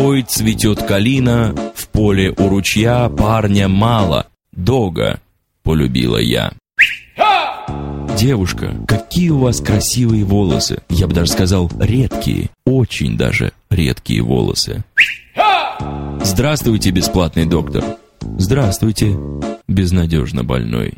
Ой, цветет калина, в поле у ручья парня мало, дога полюбила я. Девушка, какие у вас красивые волосы. Я бы даже сказал, редкие, очень даже редкие волосы. Здравствуйте, бесплатный доктор. Здравствуйте, безнадежно больной.